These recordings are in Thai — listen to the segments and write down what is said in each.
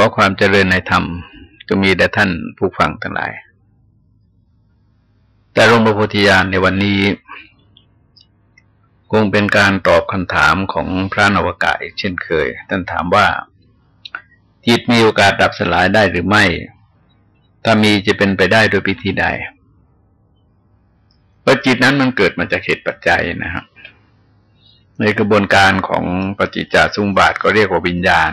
ขอความเจริญในธรรมจะมีแด่ท่านผู้ฟังทั้งหลาย แต่หลวงพ่อโพธิญาณในวันนี้ คงเป็นการตอบคำถามของพระนวกะอีกเช่นเคย ท่านถามว่า จิตมีโอกาสดับสลายได้หรือไม่ ถ้ามีจะเป็นไปได้โดยพิธีใดเพราะจิตนั้นมันเกิดมาจากเหตุปัจจัยนะครับ ในกระบวนการของปฏิจจสมุปบาทก็เรียกว่าวิญญาณ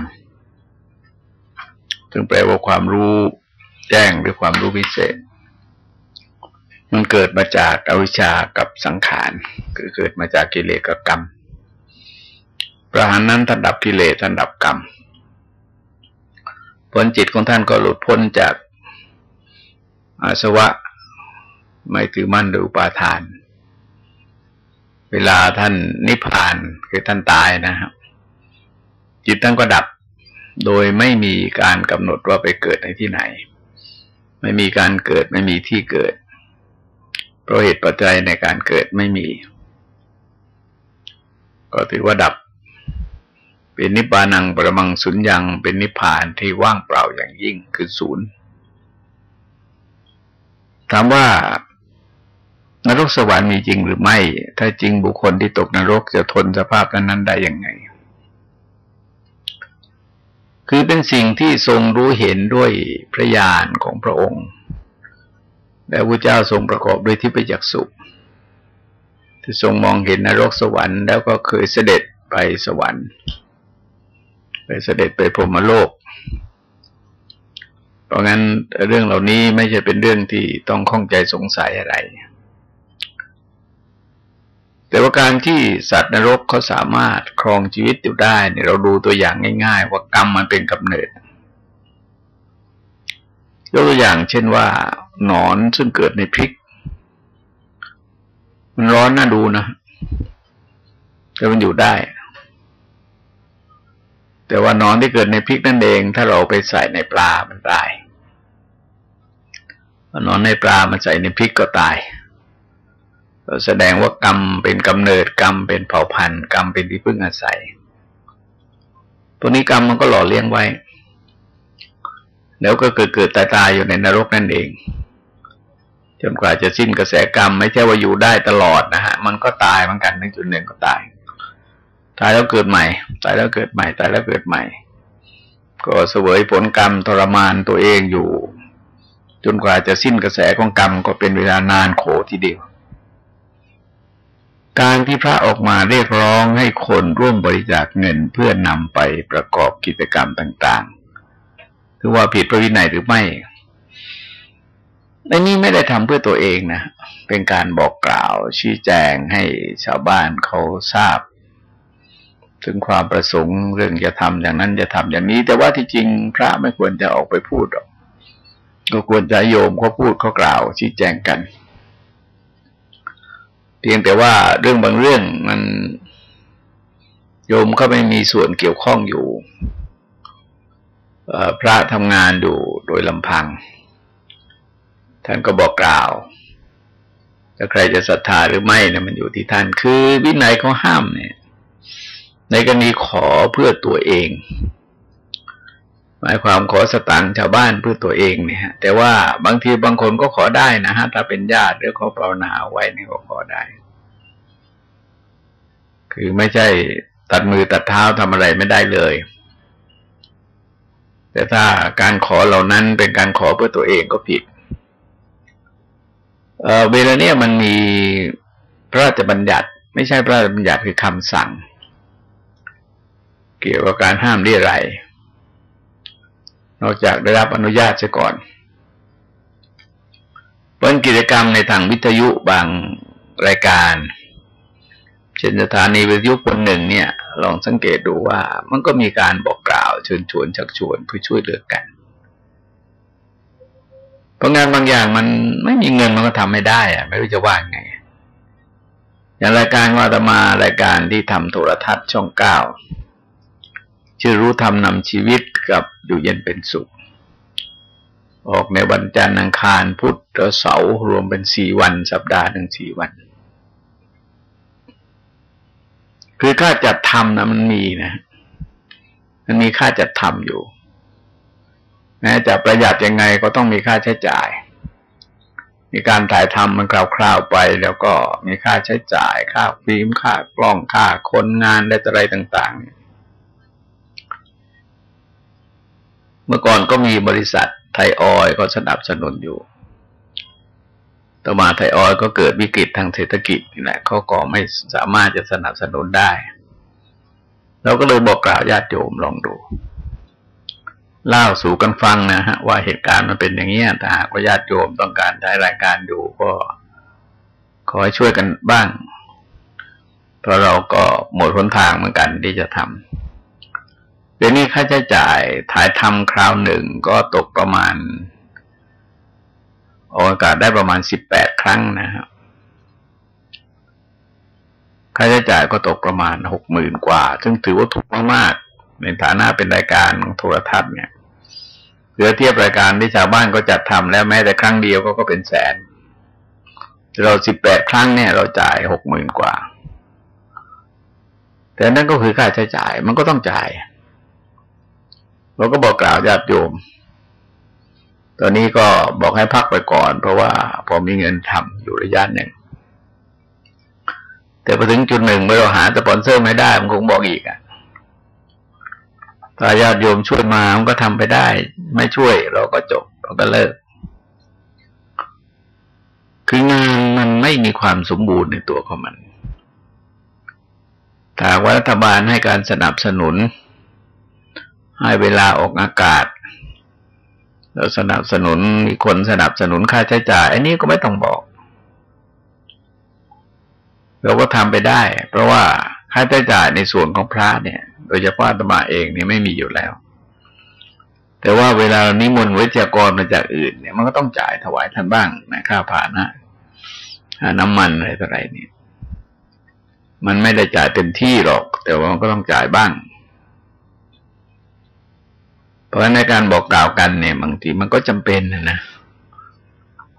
ซึ่งแปลว่าความรู้แจ้งหรือความรู้พิเศษ มันเกิดมาจากอวิชชากับสังขารคือเกิดมาจากกิเลสกับกรรมประหารนั้นท่านดับกิเลสท่านดับกรรมผลจิตของท่านก็หลุดพ้นจากอาสวะไม่ถือมั่นหรืออุปาทาน เวลาท่านนิพพานคือท่านตายนะครับ จิตท่านก็ดับ โดยไม่มีการกำหนดว่าไปเกิดในที่ไหน ไม่มีการเกิดไม่มีที่เกิด เพราะเหตุปัจจัยในการเกิดไม่มี ก็ถือว่าดับ เป็นนิพพานังประมังสุญญัง เป็นนิพพานที่ว่างเปล่าอย่างยิ่งคือศูนย์ถามว่านรกสวรรค์มีจริงหรือไม่ ถ้าจริงบุคคลที่ตกนรกจะทนสภาพนั้นได้ยังไง คือเป็นสิ่งที่ทรงรู้เห็นด้วยพระญาณของพระองค์และพระเจ้าทรงประกอบด้วยที่ประจักษ์สุที่ทรงมองเห็นนรกสวรรค์แล้วก็เคยเสด็จไปสวรรค์ไปเสด็จไปพรมโลก เพราะงั้นเรื่องเหล่านี้ไม่ใช่เป็นเรื่องที่ต้องข้องใจสงสัยอะไร แต่ว่าการที่สัตว์นรกเขาสามารถครองชีวิตอยู่ได้เนี่ยเราดูตัวอย่างง่าย ๆ ว่ากรรมมันเป็นกำเนิดยกตัวอย่างเช่นว่าหนอนซึ่งเกิดในพริก มันร้อนน่าดูนะแต่มันอยู่ได้ แต่ว่านอนที่เกิดในพริกนั่นเอง ถ้าเราไปใส่ในปลามันตายนอนในปลามันใส่ในพริกก็ตาย แสดงว่ากรรมเป็นกำเนิดกรรมเป็นเผ่าพันธุ์กรรมเป็นที่พึ่งอาศัย ตัวนี้กรรมมันก็หล่อเลี้ยงไว้ แล้วก็เกิดเกิดตายตายอยู่ในนรกนั่นเองจนกว่าจะสิ้นกระแสกรรม ไม่ใช่ว่าอยู่ได้ตลอดนะฮะ มันก็ตายเหมือนกันในจุดหนึ่งก็ตาย ตายแล้วเกิดใหม่ ตายแล้วเกิดใหม่ ตายแล้วเกิดใหม่ ก็เสวยผลกรรมทรมานตัวเองอยู่ จนกว่าจะสิ้นกระแสของกรรมก็เป็นเวลานานโขทีเดียว การที่พระออกมาเรียกร้องให้คนร่วมบริจาคเงินเพื่อนำไปประกอบกิจกรรมต่างๆคือว่าผิดพระวินัยหรือไม่ในนี้ไม่ได้ทำเพื่อตัวเองนะ เป็นการบอกกล่าวชี้แจงให้ชาวบ้านเขาทราบ ถึงความประสงค์เรื่องจะทำอย่างนั้นจะทำอย่างนี้ แต่ว่าที่จริงพระไม่ควรจะออกไปพูดหรอกก็ควรจะโยมเขาพูดเขากล่าวชี้แจงกัน พียงแต่ว่าเรื่องบางเรื่องมันโยมก็ไม่มีส่วนเกี่ยวข้องอยู่พระทำงานอยู่โดยลำพัง ท่านก็บอกกล่าวถ้าใครจะศรัทธาหรือไม่เนี่ยมันอยู่ที่ท่านคือวินัยเขาห้ามเนี่ย ในกรณีขอเพื่อตัวเอง หมายความขอสตังค์ชาวบ้านเพื่อตัวเองเนี่ยแต่ว่าบางทีบางคนก็ขอได้นะฮะถ้าเป็นญาติหรือเขาภาวนาไว้นี่ก็ขอได้ คือไม่ใช่ตัดมือตัดเท้าทำอะไรไม่ได้เลย แต่ถ้าการขอเหล่านั้นเป็นการขอเพื่อตัวเองก็ผิดเเวลาเนี้ยมันมีพระราชบัญญัติ ไม่ใช่พระราชบัญญัติคือคำสั่ง เกี่ยวกับการห้ามเรียอะไร นอกจากได้รับอนุญาตเสียก่อนเป็นกิจกรรมในทางวิทยุบางรายการ เช่นสถานีวิทยุคนหนึ่งเนี่ย ลองสังเกตดูว่ามันก็มีการบอกกล่าวเชิญชวนชักชวนเพื่อช่วยเหลือกันเพราะงานบางอย่างมันไม่มีเงินมันก็ทำไม่ได้อะไม่รู้จะว่าไง อย่างรายการวาตมารายการที่ทำโทรทัศน์ช่องเก้า ชื่อรู้ทำนำชีวิตกับอยู่เย็นเป็นสุข ออกในวันจันทร์อังคารพุธเสาร์รวมเป็นสี่วัน สัปดาห์หนึ่งสี่วัน คือค่าจัดทำนะมันมีนะ มันมีค่าจัดทำอยู่แม้จะประหยัดยังไงก็ต้องมีค่าใช้จ่าย มีการถ่ายทำมันคราวๆไป แล้วก็มีค่าใช้จ่าย ค่าฟิล์มค่ากล้องค่าคนงานและอะไรต่าง ๆ เเมื่อก่อนก็มีบริษัทไทยออยก็สนับสนุนอยู่ ต่อมาไทยออยก็เกิดวิกฤตทางเศรษฐกิจนี่แหละเขาก็ไม่สามารถจะสนับสนุนได้ เราก็เลยบอกกล่าวญาติโยมลองดู เล่าสู่กันฟังนะฮะ ว่าเหตุการณ์มันเป็นอย่างนี้ถ้าหากว่าญาติโยมต้องการใช้รายการอยู่ก็ขอให้ช่วยกันบ้าง เพราะเราก็หมดหนทางเหมือนกันที่จะทำ เดี๋ยวนี้ค่าใช้จ่ายถ่ายทำคราวหนึ่งก็ตกประมาณออกอากาศได้ประมาณสิบแปดครั้งนะครับค่าใช้จ่ายก็ตกประมาณหกหมื่นกว่า ซึ่งถือว่าถูกมากๆในฐานะเป็นรายการโทรทัศน์เนี่ยเหลือเทียบรายการที่ชาวบ้านก็จัดทำแล้วแม้แต่ครั้งเดียวก็ก็เป็นแสน เราสิบแปดครั้งเนี่ย เราจ่ายหกหมื่นกว่า แต่นั่นก็คือค่าใช้จ่ายมันก็ต้องจ่าย เราก็บอกกล่าวญาติโยม ตอนนี้ก็บอกให้พักไปก่อน เพราะว่าพอมีเงินทำอยู่ระยะหนึ่ง แต่พอถึงจุดหนึ่งเมื่อเราหาสปอนเซอร์ไม่ได้ มันคงบอกอีกอะถ้าญาติโยมช่วยมา มันก็ทำไปได้ ไม่ช่วย เราก็จบ เราก็เลิก คืองานมันไม่มีความสมบูรณ์ในตัวของมันถ้าว่ารัฐบาลให้การสนับสนุน ให้เวลาออกอากาศเราสนับสนุนมีคนสนับสนุนค่าใช้จ่าย อันนี้ก็ไม่ต้องบอก เราก็ทำไปได้ เพราะว่าค่าใช้จ่ายในส่วนของพระเนี่ย โดยเฉพาะธรรมาเองเนี่ยไม่มีอยู่แล้ว แต่ว่าเวลานิมนต์วิทยากรมาจากอื่นเนี่ยมันก็ต้องจ่ายถวายท่านบ้างนะค่าผ่านะน้ำมันอะไรต่ออะไรเนี่ย มันไม่ได้จ่ายเต็มที่หรอก แต่ว่ามันก็ต้องจ่ายบ้าง ราะในการบอกกล่าวกันเนี่ย บางทีมันก็จำเป็นนะ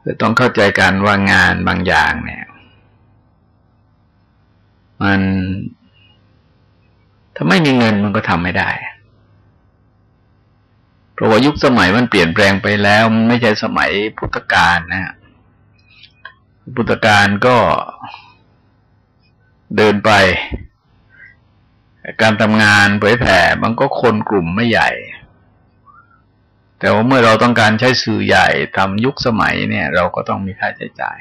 จะต้องเข้าใจกันว่างานบางอย่างเนี่ย มันถ้าไม่มีเงินมันก็ทำไม่ได้ เพราะว่ายุคสมัยมันเปลี่ยนแปลงไปแล้ว มันไม่ใช่สมัยพุทธกาลนะพุทธกาลก็เดินไป การทำงานเผยแผ่ มันก็คนกลุ่มไม่ใหญ่ แต่ว่าเมื่อเราต้องการใช้สื่อใหญ่ทำยุคสมัยเนี่ย เราก็ต้องมีค่าใช้จ่าย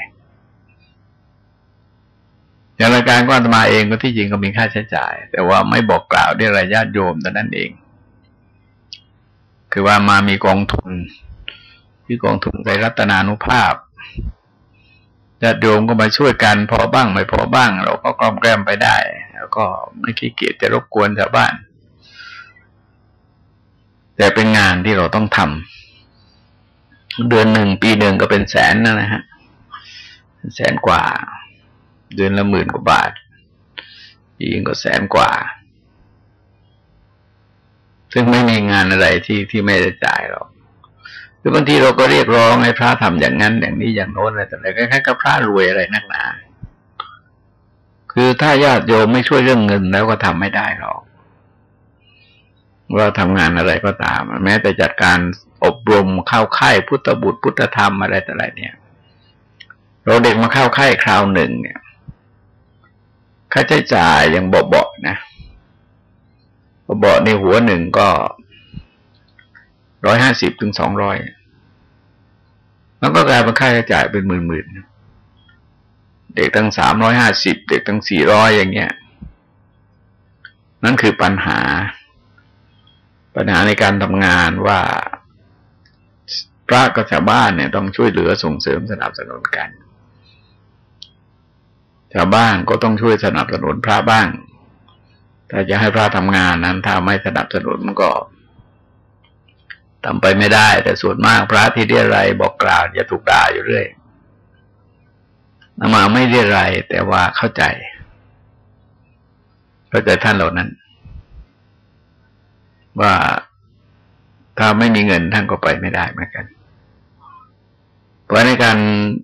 อย่างรายการก้อนตมาเองก็ที่จริงก็มีค่าใช้จ่าย แต่ว่าไม่บอกกล่าวด้วยรายญาติโยมแต่นั้นเอง คือว่ามามีกองทุนที่กองทุนในรัตนานุภาพญาติโยมก็มาช่วยกันพอบ้างไม่พอบ้าง เราก็กล้อมแกล้มไปได้ แล้วก็ไม่ขี้เกียจจะรบกวนชาวบ้าน แต่เป็นงานที่เราต้องทำเดือนหนึ่งปีหนึ่งก็เป็นแสนนะฮะแสนกว่า เดือนละหมื่นกว่าบาทยิงก็แสนกว่า ซึ่งไม่มีงานอะไรที่ที่ไม่ได้จ่ายหรอกคือบางทีเราก็เรียกร้องให้พระทำอย่างนั้น อย่างนี้อย่างโน้นอะไรแต่อะไรคล้ายๆกับพระรวยอะไรนักหนา คือถ้าญาติโยมไม่ช่วยเรื่องเงินแล้วก็ทำไม่ได้หรอก ว่าทำงานอะไรก็ตาม แม้แต่จัดการอบรมเข้าค่ายพุทธบุตรพุทธธรรมอะไรแต่อะไรเนี่ย เราเด็กมาเข้าค่ายคราวหนึ่งเนี่ย ค่าใช้จ่ายยังเบาๆนะเบาในหัวหนึ่งก็ร้อยห้าสิบถึงสองร้อยแล้วก็กลายเป็นค่าใช้จ่ายเป็นหมื่นๆ เด็กตั้งสามร้อยห้าสิบเด็กตั้งสี่ร้อยอย่างเงี้ยนั่นคือปัญหา ปัญหาในการทำงานว่าพระกับชาวบ้านเนี่ยต้องช่วยเหลือส่งเสริมสนับสนุนกัน ชาวบ้านก็ต้องช่วยสนับสนุนพระบ้างถ้าจะให้พระทำงานนั้นถ้าไม่สนับสนุนมันก็ทำไปไม่ได้ แต่ส่วนมากพระที่เรียอะไรบอกกล่าวจะถูกด่าอยู่เรื่อยนมาไม่เรียอะไรแต่ว่าเข้าใจ เข้าใจท่านเหล่านั้น ว่าถ้าไม่มีเงินท่านก็ไปไม่ได้เหมือนกัน เพราะในการ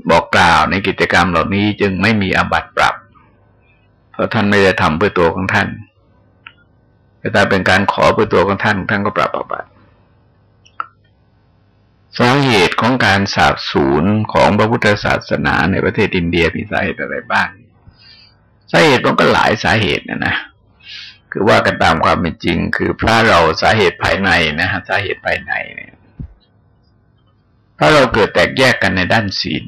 บอกกล่าวในกิจกรรมเหล่านี้จึงไม่มีอาบัติปรับ เพราะท่านไม่ได้ทำเพื่อตัวของท่านแต่เป็นการขอเพื่อตัวของท่านท่านก็ปรับอาบัติของการสาบสูญของพระพุทธศาสนาในประเทศอินเดียมีสาเหตุอะไรบ้าง สาเหตุมันก็หลายสาเหตุนะนะ คือว่ากันตามความเป็นจริง คือพระเราสาเหตุภายในนะฮะสาเหตุภายในเนี่ยพระเราเกิดแตกแยกกันในด้านศีล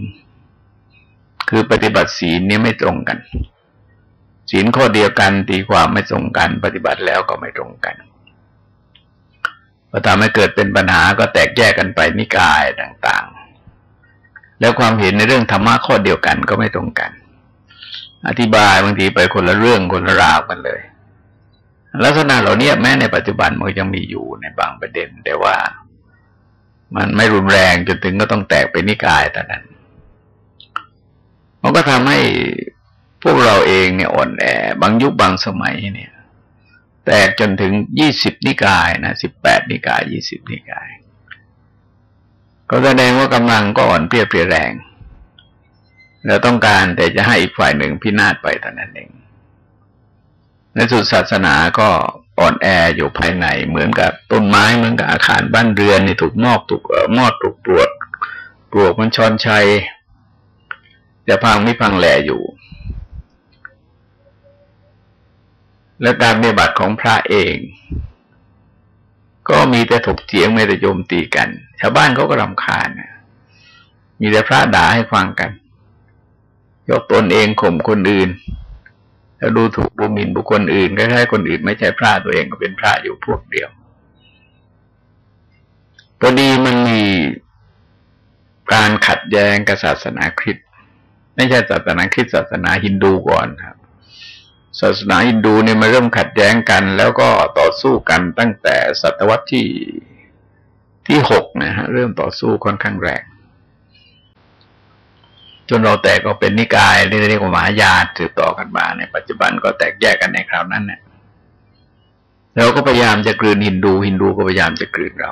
คือปฏิบัติศีลนี้ไม่ตรงกัน ศีลข้อเดียวกันตีความไม่ตรงกัน ปฏิบัติแล้วก็ไม่ตรงกันพอทำให้เกิดเป็นปัญหาก็แตกแยกกันไปนิกายต่างๆ แล้วความเห็นในเรื่องธรรมะข้อเดียวกันก็ไม่ตรงกัน อธิบายบางทีไปคนละเรื่องคนละราวกันเลย ลักษณะเหล่านี้แม้ในปัจจุบันมันยังมีอยู่ในบางประเด็น แต่ว่า มันไม่รุนแรงจนถึงก็ต้องแตกเป็นนิกายแต่นั้นมันก็ทำให้พวกเราเองเนี่ยอ่อนแอบางยุคบางสมัยเนี่ย แตกจนถึงยี่สิบนิกายนะสิบแปดนิกายยี่สิบนิกาย ก็แสดงว่ากำลังก็อ่อนเปรียบเปรียแรงเราต้องการแต่จะให้อีกฝ่ายหนึ่งพินาศไปเท่นั้นเอง ในสุดศาสนาก็อ่อนแออยู่ภายในเหมือนกับต้นไม้เหมือนกับอาคารบ้านเรือนนี่ถูกมอกถูกมอดถูกปลวดปลวกมันชอนชัยจะพังไม่พังแหล่อยู่ และการเมบัติของพระเอง ก็มีแต่ถกเถียงไม่แต่โจมตีกัน ชาวบ้านเขาก็รำคาญมีแต่พระด่าให้ฟังกัน ยกตนเองข่มคนอื่น แล้วดูถูกดูหมิ่นบุคคลอื่นคล้ายๆคนอื่นไม่ใช่พระตัวเองก็เป็นพระอยู่พวกเดียวพอดีมันมีการขัดแย้งกับศาสนาคริสต์ไม่ใช่ศาสนาคริสต์ศาสนาฮินดูก่อนครับ ศาสนาฮินดูเนี่ยมาเริ่มขัดแย้งกัน แล้วก็ต่อสู้กันตั้งแต่ศตวรรษที่ที่หกนะฮะเริ่มต่อสู้ค่อนข้างแรง จนเราแตกก็เป็นนิกายเรียกว่ามหายาสืบต่อกันมาในปัจจุบันก็แตกแยกกันในคราวนั้นเนี่ยเราก็พยายามจะกลืนฮินดูฮินดูก็พยายามจะกลืนเรา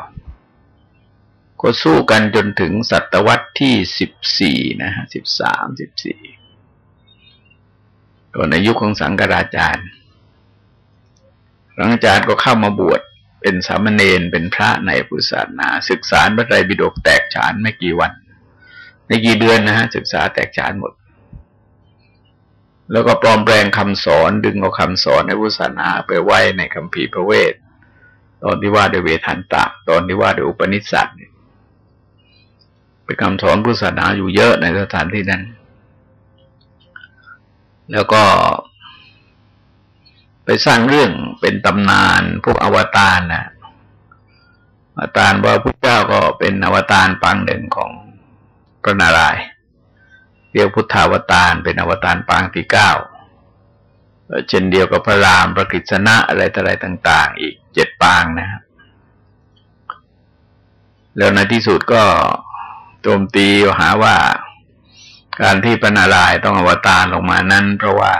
ก็สู้กันจนถึงศตวรรษที่สิบสี่นะฮะสิบสามสิบสี่ก็ในยุคของสังกราจารย์หลังจาร์ก็เข้ามาบวชเป็นสามเณรเป็นพระในพุทธศาสนา ศึกษาพระไตรปิฎกแตกฉานไม่กี่วัน ในกี่เดือนนะฮะศึกษาแตกฉานหมด แล้วก็ปลอมแปลงคำสอนดึงเอาคำสอนในพุทธศาสนาไปไว้ในคำภีพระเวท ตอนที่ว่าด้วยเวทันตะ ตอนที่ว่าด้วยอุปนิสสัตเป็นคำสอนพุทธศาสนาอยู่เยอะในสถานที่นั้น แล้วก็ไปสร้างเรื่องเป็นตำนานพวกอวตารนะอวตารว่าพระเจ้าก็เป็นอวตารปางหนึ่งของ พระนารายณ์เรียกพุทธาวตารเป็นอวตารปางที่เก้าเช่นเดียวกับพระรามพระกฤษณะอะไรต่ออะไรต่าง ๆ อีกเจ็ดปางนะครับแล้วในที่สุดก็โจมตีหาว่าการที่พระนารายณ์ต้องอวตารลงมานั้น เพราะว่า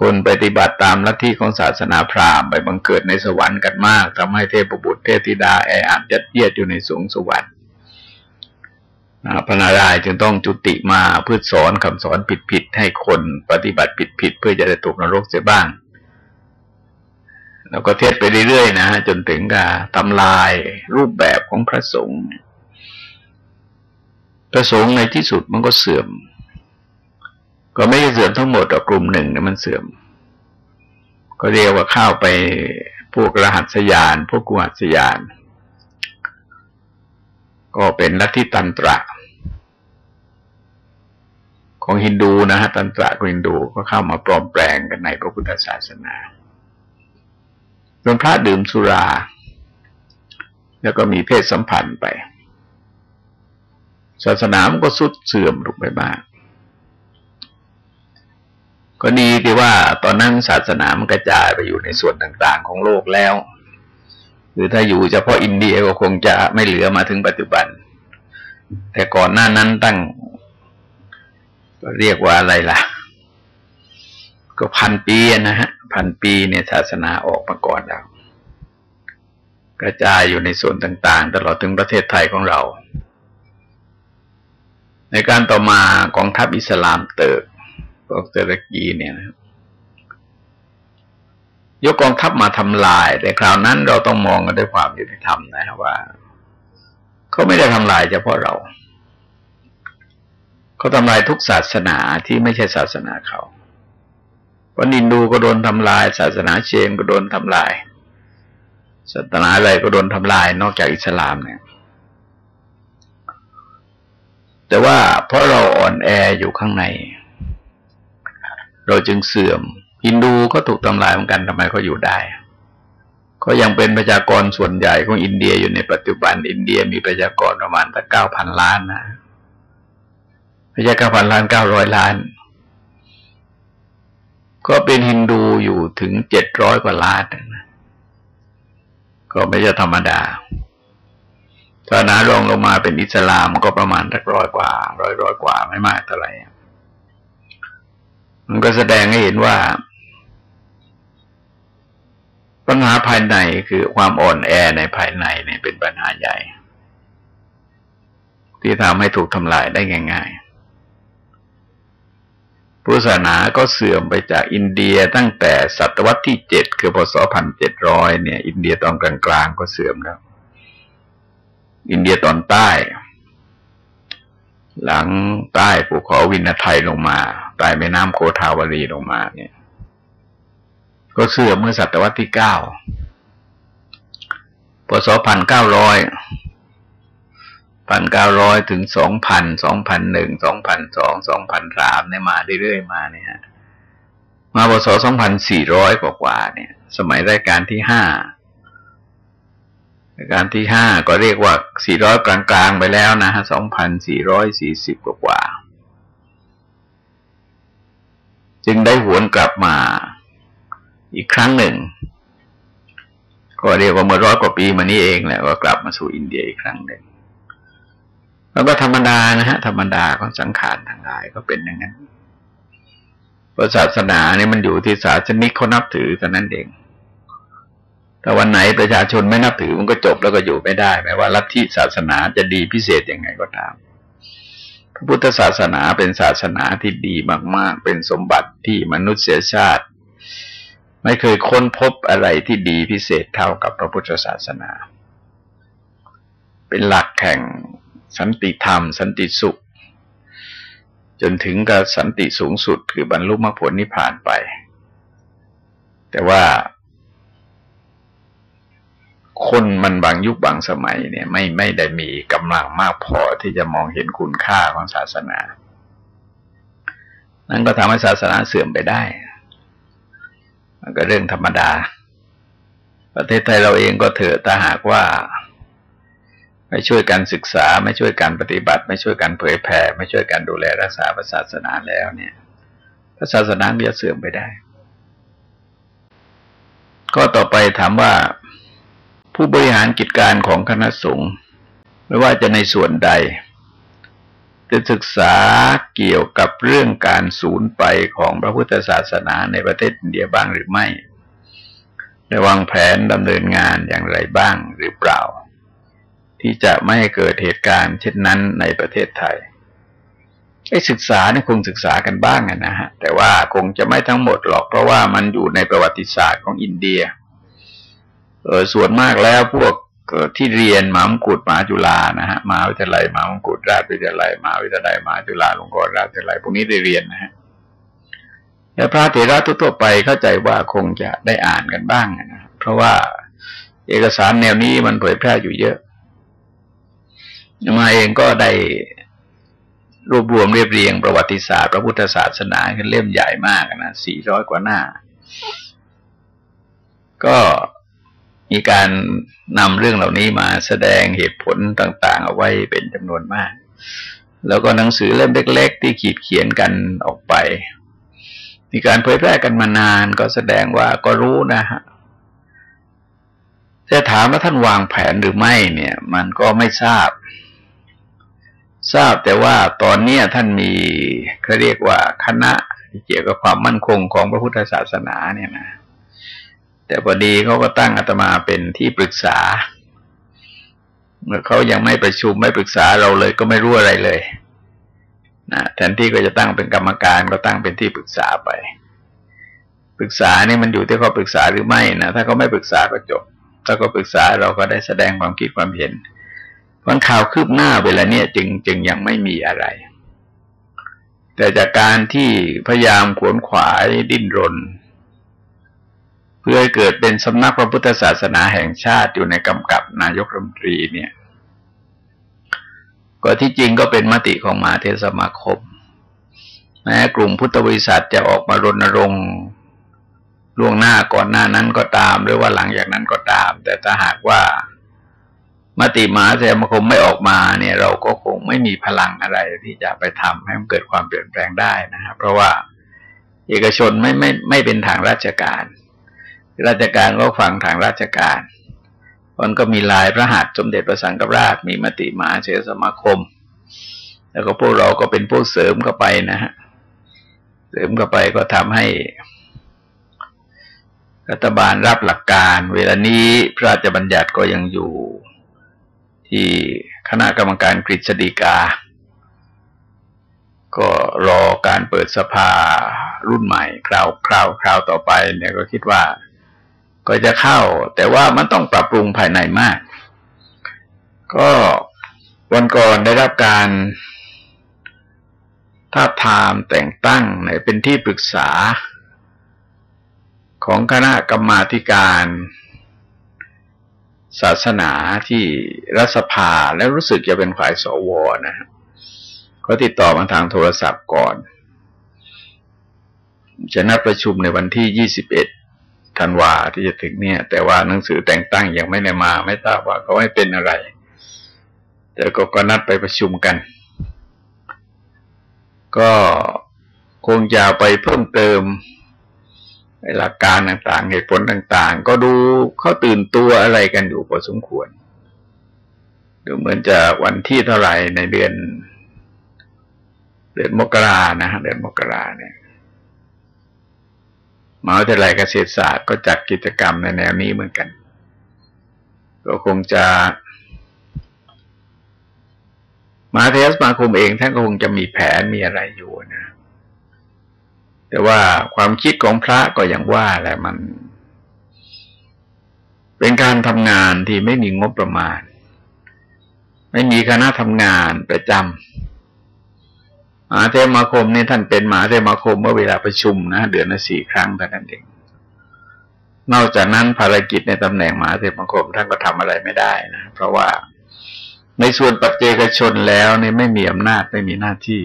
คนปฏิบัติตามลัทธิของศาสนาพราหมณ์ไปบังเกิดในสวรรค์กันมากทำให้เทพบุตรเทพธิดาแออัดยัดเยียดอยู่ในสูงสวรรค์ พระนารายณ์จึงต้องจุติมาเพื่อสอนคำสอนผิดๆให้คนปฏิบัติผิดๆเพื่อจะได้ตกนรกเสียบ้าง แล้วก็เทศไปเรื่อยๆนะจนถึงกับทำลายรูปแบบของพระสงฆ์พระสงฆ์ในที่สุดมันก็เสื่อม ก็ไม่ได้เสื่อมทั้งหมดแต่กลุ่มหนึ่งเนี่ยมันเสื่อม ก็เรียกว่าเข้าไปพวกรหัสยาน พวกกุหัสยานก็เป็นลัทธิตันตระ ของฮินดูนะฮะตันตระของฮินดูก็เข้ามาปลอมแปลงกันในพระพุทธศาสนาจนพระดื่มสุรา แล้วก็มีเพศสัมพันธ์ไป ศาสนามันก็สุดเสื่อมลงไปมาก ก็ดีที่ว่าตอนนั้นศาสนามันกระจายไปอยู่ในส่วนต่าง ๆ ของโลกแล้ว หรือถ้าอยู่เฉพาะอินเดียก็คงจะไม่เหลือมาถึงปัจจุบัน แต่ก่อนหน้านั้นตั้ง เรียกว่าอะไรล่ะ ก็พันปีนะฮะพันปีเนี่ยศาสนาออกมาก่อนแล้วกระจายอยู่ในส่วนต่าง ๆ ตลอดถึงประเทศไทยของเรา ในการต่อมากองทัพอิสลามเติกพวกเตรกีเนี่ยนะยกกองทัพมาทำลาย แต่คราวนั้นเราต้องมองกันด้วยความยุติธรรมนะว่า เขาไม่ได้ทำลายเฉพาะเรา เขาทำลายทุกศาสนาที่ไม่ใช่ศาสนาเขาวันอินดูก็โดนทำลาย ศาสนาเชนก็โดนทำลาย ศาสนาอะไรก็โดนทำลาย นอกจากอิสลามเนี่ย แต่ว่าเพราะเราอ่อนแออยู่ข้างใน เราจึงเสื่อมอินดูก็ถูกทำลายเหมือนกันทำไมเขาอยู่ได้ก็ยังเป็นประชากรส่วนใหญ่ของอินเดียอยู่ในปัจจุบัน อินเดียมีประชากรประมาณตั้งเก้าพันล้านนะ ประชากรพันล้านเก้าร้อยล้าน ก็เป็นฮินดูอยู่ถึงเจ็ดร้อยกว่าล้านนะก็ไม่ใช่ธรรมดาถ้านาลงลงมาเป็นอิสลามก็ประมาณสักร้อยกว่า ร้อยร้อยกว่าไม่มากเท่าไหร่มันก็แสดงให้เห็นว่า ปัญหาภายในคือความอ่อนแอในภายในเนี่ยเป็นปัญหาใหญ่ ที่ทำให้ถูกทำลายได้ง่าย ๆ พุทธศาสนาก็เสื่อมไปจากอินเดียตั้งแต่ศตวรรษที่เจ็ดคือพศพันเจ็ดร้อยเนี่ย อินเดียตอนกลางๆก็เสื่อมแล้ว อินเดียตอนใต้ หลังใต้ภูเขาวินธัยลงมาใต้แม่น้ำโคธาวารีลงมาเนี่ย ก็เสื่อมเมื่อศตวรรษที่เก้าพศพันเก้าร้อย พันเก้าร้อยถึงสองพันสองพันหนึ่งสองพันสองสองพันสามเนี่ยมาเรื่อยๆมาเนี่ยมาพศสองพันสี่ร้อยกว่าเนี่ย สมัยรายการที่ห้ารายการที่ห้าก็เรียกว่าสี่ร้อยกลางๆไปแล้วนะฮะสองพันสี่ร้อยสี่สิบกว่า จึงได้หวนกลับมาอีกครั้งหนึ่ง ก็เรียกว่าเมื่อร้อยกว่าปีมานี้เองแหละก็กลับมาสู่อินเดียอีกครั้งหนึ่ง แล้วก็ธรรมดานะฮะธรรมดาของสังขารทางกายก็เป็นอย่างนั้นศาสนาเนี่ยมันอยู่ที่ศาสนิกเขานับถือกันนั่นเอง แต่วันไหนประชาชนไม่นับถือมันก็จบแล้วก็อยู่ไม่ได้แม้ว่าลัทธิศาสนาจะดีพิเศษยังไงก็ตาม พระพุทธศาสนาเป็นศาสนาที่ดีมาก ๆ เป็นสมบัติที่มนุษยชาติ ไม่เคยค้นพบอะไรที่ดีพิเศษเท่ากับพระพุทธศาสนา เป็นหลักแข่ง สันติธรรม สันติสุข จนถึงกับสันติสูงสุด คือบรรลุมรรคผลนิพพานไป แต่ว่า คนมันบางยุคบางสมัยเนี่ยไม่ไม่ได้มีกำลังมากพอที่จะมองเห็นคุณค่าของศาสนา นั่นก็ทำให้ศาสนาเสื่อมไปได้ มันก็เรื่องธรรมดา ประเทศไทยเราเองก็เถอะถ้าหากว่า ไม่ช่วยกันศึกษา ไม่ช่วยกันปฏิบัติ ไม่ช่วยกันเผยแผ่ ไม่ช่วยกันดูแลรักษาศาสนาแล้วเนี่ยศาสนาจะเสื่อมไปได้ ก็ต่อไปถามว่าผู้บริหารกิจการของคณะสงฆ์ไม่ว่าจะในส่วนใดจะศึกษาเกี่ยวกับเรื่องการสูญไปของพระพุทธศาสนาในประเทศอินเดียบ้างหรือไม่ได้วางแผนดำเนินงานอย่างไรบ้างหรือเปล่า ที่จะไม่ให้เกิดเหตุการณ์เช่นนั้นในประเทศไทยไอ้ศึกษาเนี่ยคงศึกษากันบ้างนะฮะ แต่ว่าคงจะไม่ทั้งหมดหรอกเพราะว่ามันอยู่ในประวัติศาสตร์ของอินเดียเออส่วนมากแล้วพวกที่เรียนมหามกุฎมหาจุฬานะฮะมหาวิทยาลัยมหามกุฎราชวิทยาลัยมหาวิทยาลัยมหาจุฬาลงกรณราชวิทยาลัยพวกนี้ได้เรียนนะฮะแต่พระเถระทั่วไปเข้าใจว่าคงจะได้อ่านกันบ้างนะเพราะว่าเอกสารแนวนี้มันเผยแพร่อยู่เยอะ มาเองก็ได้รวบรวมเรียบเรียงประวัติศาสตร์พระพุทธศาสนาขึ้นเล่มใหญ่มากนะสี่ร้อยกว่าหน้า ก็มีการนำเรื่องเหล่านี้มาแสดงเหตุผลต่าง ๆ เอาไว้เป็นจำนวนมาก แล้วก็หนังสือเล่มเล็ก ๆ ที่ขีดเขียนกันออกไป มีการเผยแพร่กันมานานก็แสดงว่าก็รู้นะฮะจะถามว่าท่านวางแผนหรือไม่เนี่ย มันก็ไม่ทราบ ทราบแต่ว่าตอนนี้ท่านมีเขาเรียกว่าคณะที่เกี่ยวกับความมั่นคงของพระพุทธศาสนาเนี่ยนะ แต่พอดีเขาก็ตั้งอาตมาเป็นที่ปรึกษาเมื่อเขายังไม่ประชุมไม่ปรึกษาเราเลยก็ไม่รู้อะไรเลยนะแทนที่ก็จะตั้งเป็นกรรมการก็ตั้งเป็นที่ปรึกษาไป ปรึกษานี่มันอยู่ที่เขาปรึกษาหรือไม่นะถ้าเขาไม่ปรึกษาก็จบ ถ้าเขาปรึกษาเราก็ได้แสดงความคิดความเห็น วันข่าวคืบหน้าเวลาเนี้ยจึงจึงยังไม่มีอะไร แต่จากการที่พยายามขวนขวายดิ้นรน เพื่อให้เกิดเป็นสำนักพระพุทธศาสนาแห่งชาติอยู่ในกำกับนายกรัฐมนตรีเนี่ย ก็ที่จริงก็เป็นมติของมหาเทศสมาคมแม้กลุ่มพุทธบริษัทจะออกมารณรงค์ล่วงหน้าก่อนหน้านั้นก็ตาม หรือว่าหลังจากนั้นก็ตาม แต่ถ้าหากว่า มติมหาเทศสมาคมไม่ออกมาเนี่ย เราก็คงไม่มีพลังอะไรที่จะไปทำให้มันเกิดความเปลี่ยนแปลงได้นะครับเพราะว่าเอกชนไม่ไม่ไม่เป็นทางราชการ ราชการก็ฟังทางราชการมันก็มีลายพระหัตถ์สมเด็จพระสังฆราช มีมติมหาเทศสมาคม แล้วก็พวกเราก็เป็นผู้เสริมเข้าไปนะฮะเสริมเข้าไปก็ทำให้รัฐบาลรับหลักการ เวลานี้พระราชบัญญัติก็ยังอยู่ ที่คณะกรรมการกฤษฎีกา ก็รอการเปิดสภารุ่นใหม่คราวคราวคราวต่อไปเนี่ยก็คิดว่าก็จะเข้า แต่ว่ามันต้องปรับปรุงภายในมาก ก็วันก่อนได้รับการท้าทามแต่งตั้งในเป็นที่ปรึกษาของคณะกรรมาการ ศาสนาที่รัฐสภาแล้วรู้สึกจะเป็นฝ่ายสวนะฮะก็ติดต่อมาทางโทรศัพท์ก่อน จะนัดประชุมในวันที่ยี่สิบเอ็ดธันวาที่จะถึงเนี่ย แต่ว่าหนังสือแต่งตั้งยังไม่ได้มา ไม่ทราบว่าเขาให้เป็นอะไร แต่ก็ก็นัดไปประชุมกัน ก็คงจะไปเพิ่มเติม หลักการต่างๆ เหตุผลต่างๆ ก็ดูเขาตื่นตัวอะไรกันอยู่พอสมควร ดูเหมือนจะวันที่เท่าไหร่ในเดือน เดือนมกรานะฮะเดือนมกราเนี่ยมหาวิทยาลัยเกษตรศาสตร์ก็จัดกิจกรรมในแนวนี้เหมือนกัน ก็คงจะมาเทสมาคมเองท่านก็คงจะมีแผนมีอะไรอยู่นะ แต่ว่าความคิดของพระก็อย่างว่าแหละมัน เป็นการทำงานที่ไม่มีงบประมาณ ไม่มีคณะทำงานประจำมหาเทมาคมนี่ท่านเป็นมหาเทมาคมเมื่อเวลาประชุมนะเดือนละสี่ครั้งแต่นั้นเองนอกจากนั้นภารกิจในตำแหน่งมหาเทมาคมท่านก็ทำอะไรไม่ได้นะเพราะว่าในส่วนปัจเจกชนแล้วเนี่ยไม่มีอำนาจไม่มีหน้าที่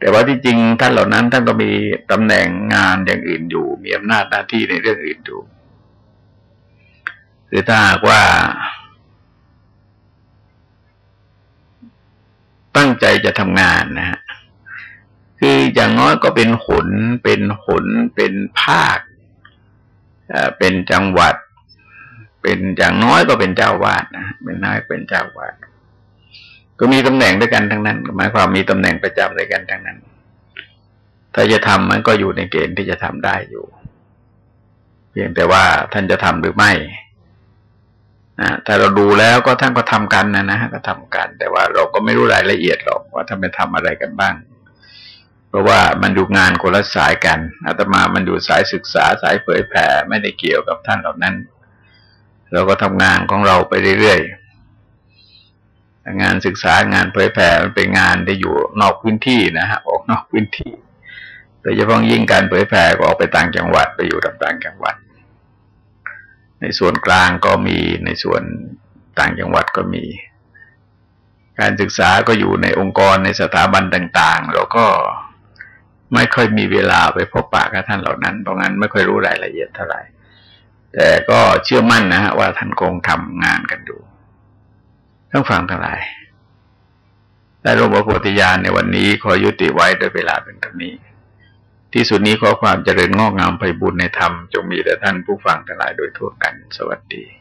แต่ว่าที่จริงท่านเหล่านั้นท่านก็มีตำแหน่งงานอย่างอื่นอยู่ มีอำนาจหน้าที่ในเรื่องอื่นอยู่หรือถ้าหากว่า ตั้งใจจะทำงานนะฮะคืออย่างน้อยก็เป็นหนเป็นหนเป็นภาคเป็นจังหวัด เป็นอย่างน้อยก็เป็นเจ้าวาดนะเป็นน้อยเป็นเจ้าวาด ก็มีตำแหน่งด้วยกันทั้งนั้นหมายความมีตำแหน่งประจำด้วยกันทั้งนั้น ถ้าจะทำมันก็อยู่ในเกณฑ์ที่จะทำได้อยู่ เพียงแต่ว่าท่านจะทำหรือไม่นะถ้าเราดูแล้วก็ท่านก็ทำกันนะนะก็ทำกัน แต่ว่าเราก็ไม่รู้รายละเอียดหรอกว่าท่านไปทำอะไรกันบ้าง เพราะว่ามันอยู่งานคนละสายกันอาตมามันอยู่สายศึกษาสายเผยแผ่ไม่ได้เกี่ยวกับท่านเหล่านั้น เราก็ทำงานของเราไปเรื่อยๆ งานศึกษางานเผยแผ่มันเป็นงานที่อยู่นอกพื้นที่นะฮะออกนอกพื้นที่โดยเฉพาะยิ่งการเผยแผ่ก็ออกไปต่างจังหวัดไปอยู่ต่างจังหวัด ในส่วนกลางก็มีในส่วนต่างจังหวัดก็มี การศึกษาก็อยู่ในองค์กรในสถาบันต่าง ๆ เราก็ไม่ค่อยมีเวลาไปพบปะกับท่านเหล่านั้นเพราะงั้นไม่ค่อยรู้รายละเอียดเท่าไหร่แต่ก็เชื่อมั่นนะฮะว่าท่านคงทำงานกันดูต้ ทั้งฟังทั้งหลายได้ร่วมประโพธิญาณในวันนี้ขอยุติไว้โดยเวลาเป็นเท่านี้ ที่สุดนี้ขอความเจริญงอกงามไปบุญในธรรม จงมีแด่ท่านผู้ฟังทั้งหลายโดยทั่วกัน สวัสดี